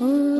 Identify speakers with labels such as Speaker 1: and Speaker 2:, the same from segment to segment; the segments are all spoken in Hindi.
Speaker 1: Mm.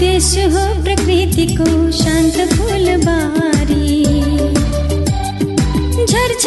Speaker 1: देश हो प्रकृति को शांत फूल बारी। झर्छ